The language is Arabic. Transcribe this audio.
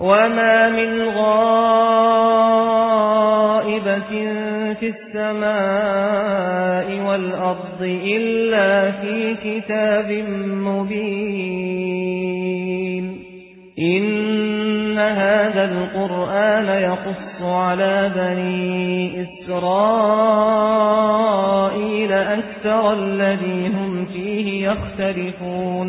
وَمَا مِنْ غَائِبَةٍ فِي السَّمَاءِ وَالْأَرْضِ إِلَّا فِي كِتَابٍ مُبِينٍ إِنَّ هَذَا الْقُرْآنَ يَقُصُّ عَلَى بَنِي إِسْرَائِيلَ أَكْثَرَ الَّذِي هُمْ فِيهِ يَخْتَلِفُونَ